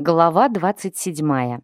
Глава 27.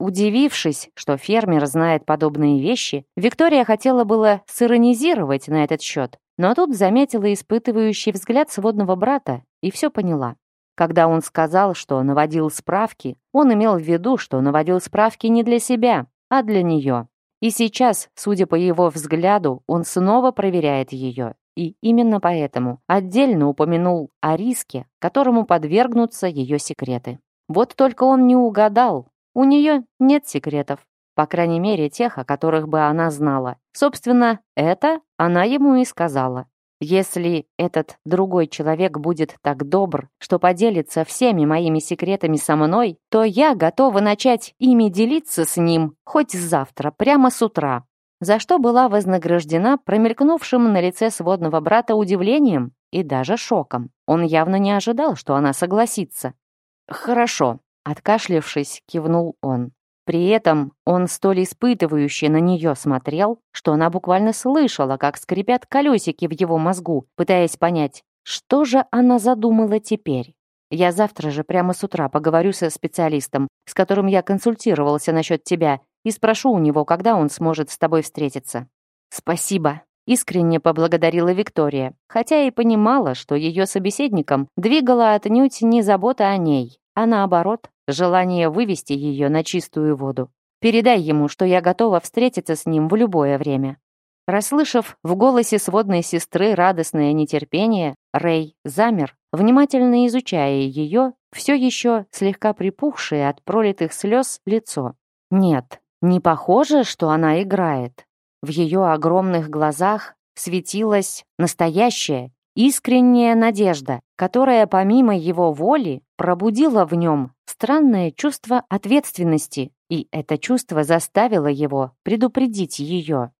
Удивившись, что фермер знает подобные вещи, Виктория хотела было сиронизировать на этот счет, но тут заметила испытывающий взгляд сводного брата и все поняла. Когда он сказал, что наводил справки, он имел в виду, что наводил справки не для себя, а для нее. И сейчас, судя по его взгляду, он снова проверяет ее. И именно поэтому отдельно упомянул о риске, которому подвергнутся ее секреты. Вот только он не угадал. У нее нет секретов. По крайней мере, тех, о которых бы она знала. Собственно, это она ему и сказала. Если этот другой человек будет так добр, что поделится всеми моими секретами со мной, то я готова начать ими делиться с ним хоть завтра, прямо с утра. За что была вознаграждена промелькнувшим на лице сводного брата удивлением и даже шоком. Он явно не ожидал, что она согласится. «Хорошо», — откашлявшись, кивнул он. При этом он столь испытывающе на нее смотрел, что она буквально слышала, как скрипят колесики в его мозгу, пытаясь понять, что же она задумала теперь. Я завтра же прямо с утра поговорю со специалистом, с которым я консультировался насчет тебя, и спрошу у него, когда он сможет с тобой встретиться. Спасибо искренне поблагодарила Виктория, хотя и понимала, что ее собеседником двигала отнюдь не забота о ней, а наоборот, желание вывести ее на чистую воду. «Передай ему, что я готова встретиться с ним в любое время». Расслышав в голосе сводной сестры радостное нетерпение, Рэй замер, внимательно изучая ее, все еще слегка припухшее от пролитых слез лицо. «Нет, не похоже, что она играет. В ее огромных глазах светилась настоящая, искренняя надежда, которая помимо его воли пробудила в нем странное чувство ответственности, и это чувство заставило его предупредить ее.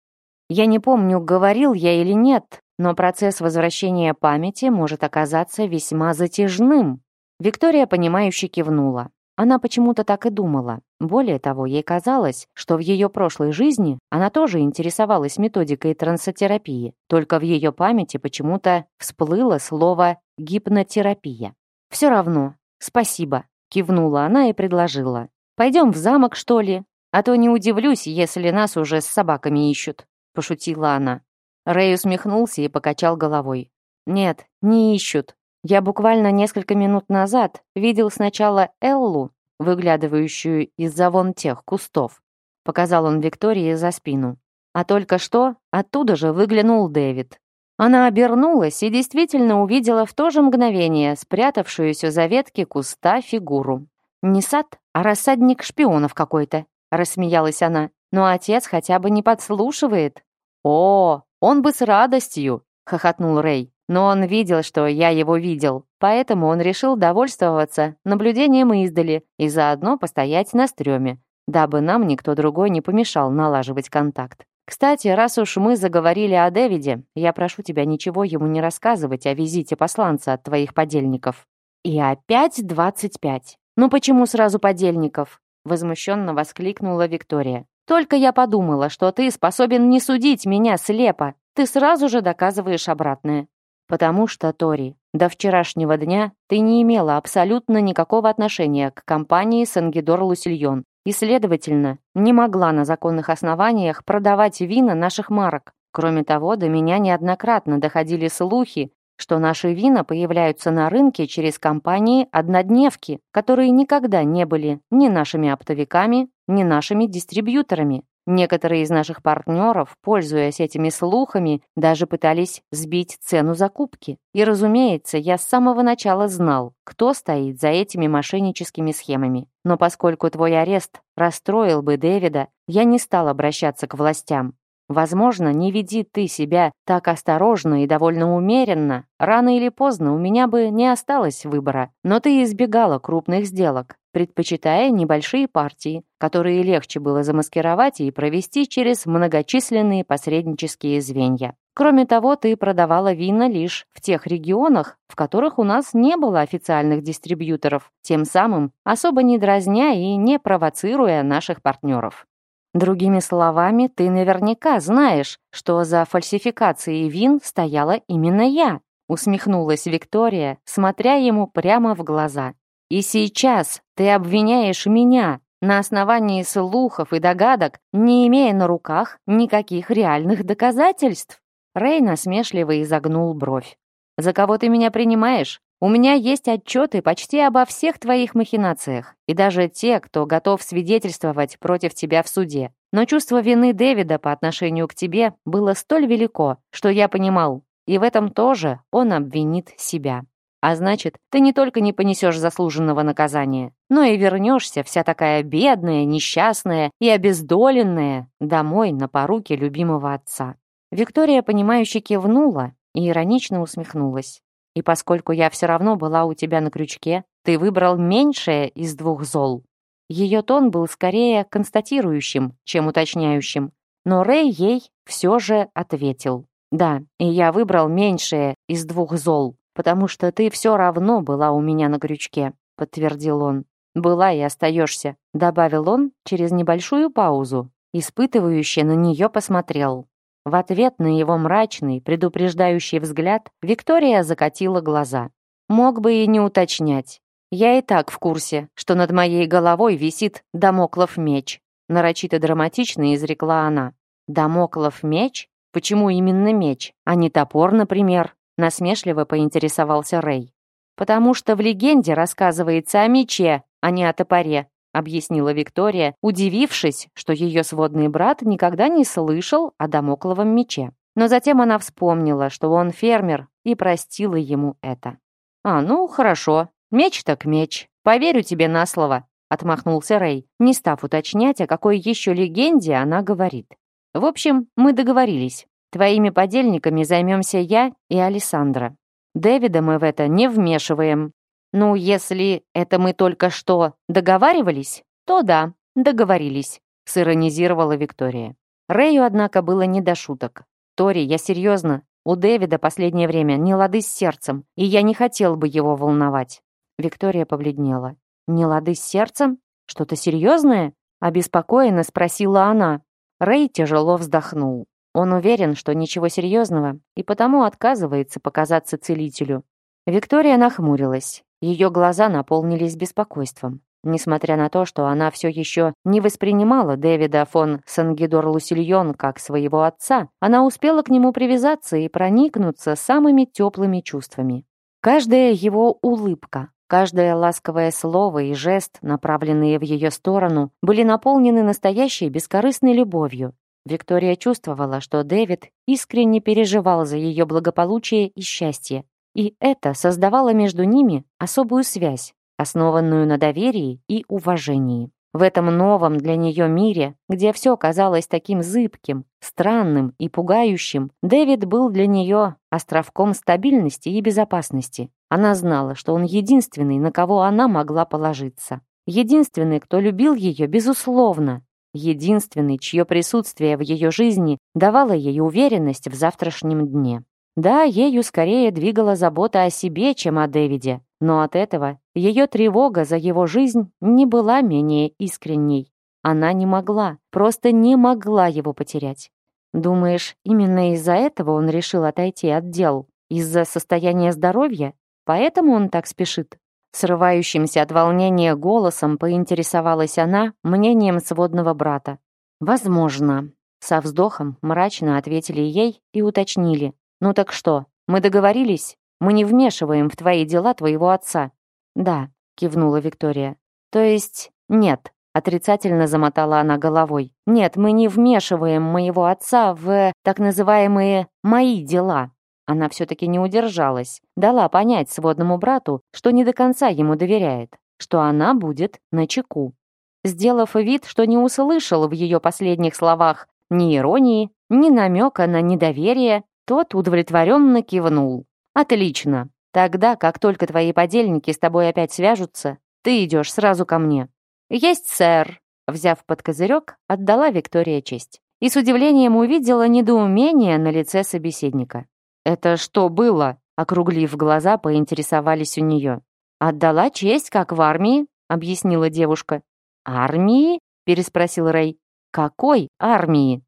Я не помню, говорил я или нет, но процесс возвращения памяти может оказаться весьма затяжным. Виктория, понимающе кивнула. Она почему-то так и думала. Более того, ей казалось, что в ее прошлой жизни она тоже интересовалась методикой трансотерапии, только в ее памяти почему-то всплыло слово «гипнотерапия». «Все равно. Спасибо», — кивнула она и предложила. «Пойдем в замок, что ли? А то не удивлюсь, если нас уже с собаками ищут», — пошутила она. Рэй усмехнулся и покачал головой. «Нет, не ищут. Я буквально несколько минут назад видел сначала Эллу, выглядывающую из-за вон тех кустов. Показал он Виктории за спину. А только что оттуда же выглянул Дэвид. Она обернулась и действительно увидела в то же мгновение спрятавшуюся за ветки куста фигуру. «Не сад, а рассадник шпионов какой-то», — рассмеялась она. «Но отец хотя бы не подслушивает». «О, он бы с радостью», — хохотнул Рэй. Но он видел, что я его видел, поэтому он решил довольствоваться наблюдением издали и заодно постоять на стреме, дабы нам никто другой не помешал налаживать контакт. Кстати, раз уж мы заговорили о Дэвиде, я прошу тебя ничего ему не рассказывать о визите посланца от твоих подельников. И опять двадцать пять. Ну почему сразу подельников? Возмущенно воскликнула Виктория. Только я подумала, что ты способен не судить меня слепо. Ты сразу же доказываешь обратное потому что, Тори, до вчерашнего дня ты не имела абсолютно никакого отношения к компании «Сангидор Лусильон» и, следовательно, не могла на законных основаниях продавать вина наших марок. Кроме того, до меня неоднократно доходили слухи, что наши вина появляются на рынке через компании-однодневки, которые никогда не были ни нашими оптовиками, ни нашими дистрибьюторами. Некоторые из наших партнеров, пользуясь этими слухами, даже пытались сбить цену закупки. И, разумеется, я с самого начала знал, кто стоит за этими мошенническими схемами. Но поскольку твой арест расстроил бы Дэвида, я не стал обращаться к властям. Возможно, не веди ты себя так осторожно и довольно умеренно, рано или поздно у меня бы не осталось выбора, но ты избегала крупных сделок, предпочитая небольшие партии, которые легче было замаскировать и провести через многочисленные посреднические звенья. Кроме того, ты продавала вина лишь в тех регионах, в которых у нас не было официальных дистрибьюторов, тем самым особо не дразня и не провоцируя наших партнеров. Другими словами, ты наверняка знаешь, что за фальсификацией вин стояла именно я, усмехнулась Виктория, смотря ему прямо в глаза. И сейчас ты обвиняешь меня на основании слухов и догадок, не имея на руках никаких реальных доказательств. Рей насмешливо изогнул бровь. «За кого ты меня принимаешь? У меня есть отчеты почти обо всех твоих махинациях, и даже те, кто готов свидетельствовать против тебя в суде. Но чувство вины Дэвида по отношению к тебе было столь велико, что я понимал, и в этом тоже он обвинит себя. А значит, ты не только не понесешь заслуженного наказания, но и вернешься вся такая бедная, несчастная и обездоленная домой на поруке любимого отца». Виктория, понимающе кивнула и иронично усмехнулась. «И поскольку я все равно была у тебя на крючке, ты выбрал меньшее из двух зол». Ее тон был скорее констатирующим, чем уточняющим, но Рэй ей все же ответил. «Да, и я выбрал меньшее из двух зол» потому что ты все равно была у меня на крючке», — подтвердил он. «Была и остаешься», — добавил он через небольшую паузу. Испытывающе на нее посмотрел. В ответ на его мрачный, предупреждающий взгляд Виктория закатила глаза. «Мог бы и не уточнять. Я и так в курсе, что над моей головой висит Дамоклов меч», нарочито драматично изрекла она. «Дамоклов меч? Почему именно меч, а не топор, например?» насмешливо поинтересовался Рэй. «Потому что в легенде рассказывается о мече, а не о топоре», объяснила Виктория, удивившись, что ее сводный брат никогда не слышал о домокловом мече. Но затем она вспомнила, что он фермер, и простила ему это. «А, ну, хорошо. Меч так меч. Поверю тебе на слово», — отмахнулся Рэй, не став уточнять, о какой еще легенде она говорит. «В общем, мы договорились. Твоими подельниками займемся я и Александра. Дэвида мы в это не вмешиваем. Ну, если это мы только что договаривались, то да, договорились», — сиронизировала Виктория. Рэю, однако, было не до шуток. «Тори, я серьезно, у Дэвида последнее время не лады с сердцем, и я не хотел бы его волновать». Виктория побледнела. «Не лады с сердцем? Что-то серьезное?» — обеспокоенно спросила она. Рэй тяжело вздохнул. Он уверен, что ничего серьезного, и потому отказывается показаться целителю. Виктория нахмурилась. Ее глаза наполнились беспокойством. Несмотря на то, что она все еще не воспринимала Дэвида фон Сангидор Лусильон как своего отца, она успела к нему привязаться и проникнуться самыми теплыми чувствами. Каждая его улыбка, каждое ласковое слово и жест, направленные в ее сторону, были наполнены настоящей бескорыстной любовью, Виктория чувствовала, что Дэвид искренне переживал за ее благополучие и счастье. И это создавало между ними особую связь, основанную на доверии и уважении. В этом новом для нее мире, где все казалось таким зыбким, странным и пугающим, Дэвид был для нее островком стабильности и безопасности. Она знала, что он единственный, на кого она могла положиться. Единственный, кто любил ее, безусловно, единственный, чье присутствие в ее жизни давало ей уверенность в завтрашнем дне. Да, ею скорее двигала забота о себе, чем о Дэвиде, но от этого ее тревога за его жизнь не была менее искренней. Она не могла, просто не могла его потерять. Думаешь, именно из-за этого он решил отойти от дел? Из-за состояния здоровья? Поэтому он так спешит? Срывающимся от волнения голосом поинтересовалась она мнением сводного брата. «Возможно». Со вздохом мрачно ответили ей и уточнили. «Ну так что, мы договорились? Мы не вмешиваем в твои дела твоего отца». «Да», — кивнула Виктория. «То есть нет?» Отрицательно замотала она головой. «Нет, мы не вмешиваем моего отца в так называемые «мои дела». Она все-таки не удержалась, дала понять сводному брату, что не до конца ему доверяет, что она будет на чеку. Сделав вид, что не услышал в ее последних словах ни иронии, ни намека на недоверие, тот удовлетворенно кивнул. «Отлично. Тогда, как только твои подельники с тобой опять свяжутся, ты идешь сразу ко мне». «Есть, сэр!» Взяв под козырек, отдала Виктория честь. И с удивлением увидела недоумение на лице собеседника. «Это что было?» — округлив глаза, поинтересовались у нее. «Отдала честь, как в армии», — объяснила девушка. «Армии?» — переспросил Рэй. «Какой армии?»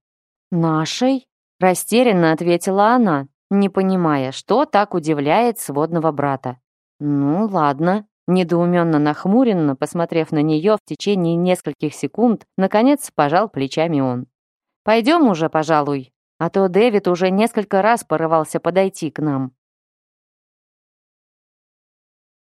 «Нашей?» — растерянно ответила она, не понимая, что так удивляет сводного брата. «Ну, ладно», недоуменно нахмуренно, посмотрев на нее в течение нескольких секунд, наконец пожал плечами он. «Пойдем уже, пожалуй, а то Дэвид уже несколько раз порывался подойти к нам.